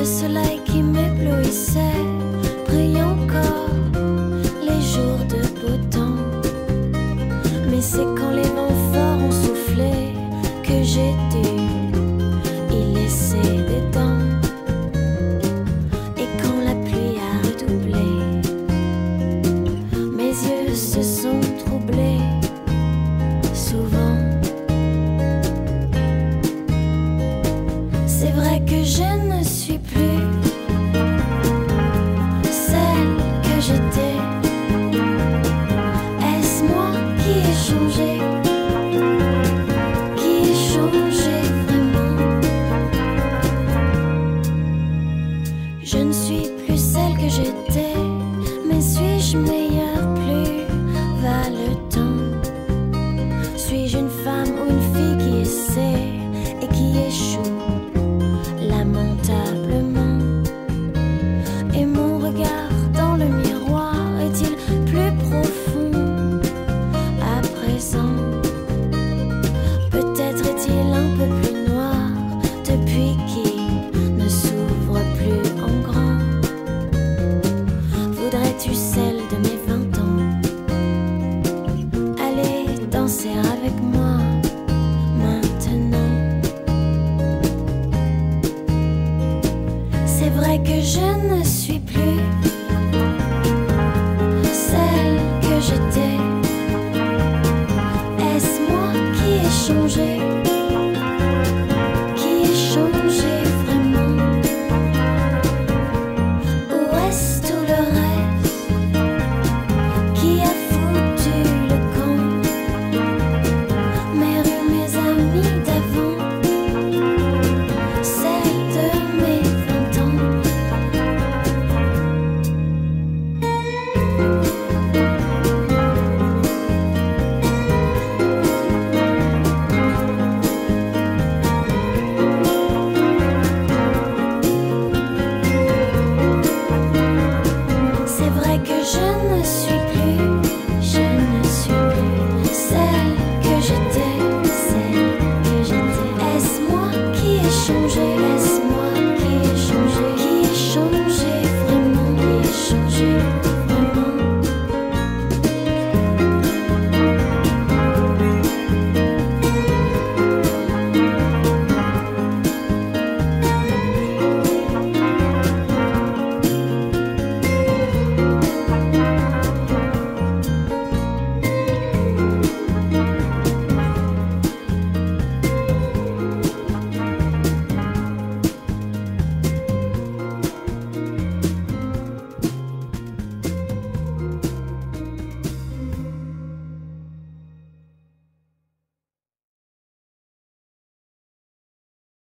Le soleil qui m'éblouissait brille encore les jours de beau temps. Mais c'est quand les vents forts ont soufflé que j'ai ou une fille qui essaie et qui échoue lamentablement. Et mon regard dans le miroir est-il plus profond à présent? Peut-être est-il un peu plus noir depuis qu'il que je ne suis plus celle que j'étais. Est-ce moi qui ai changé?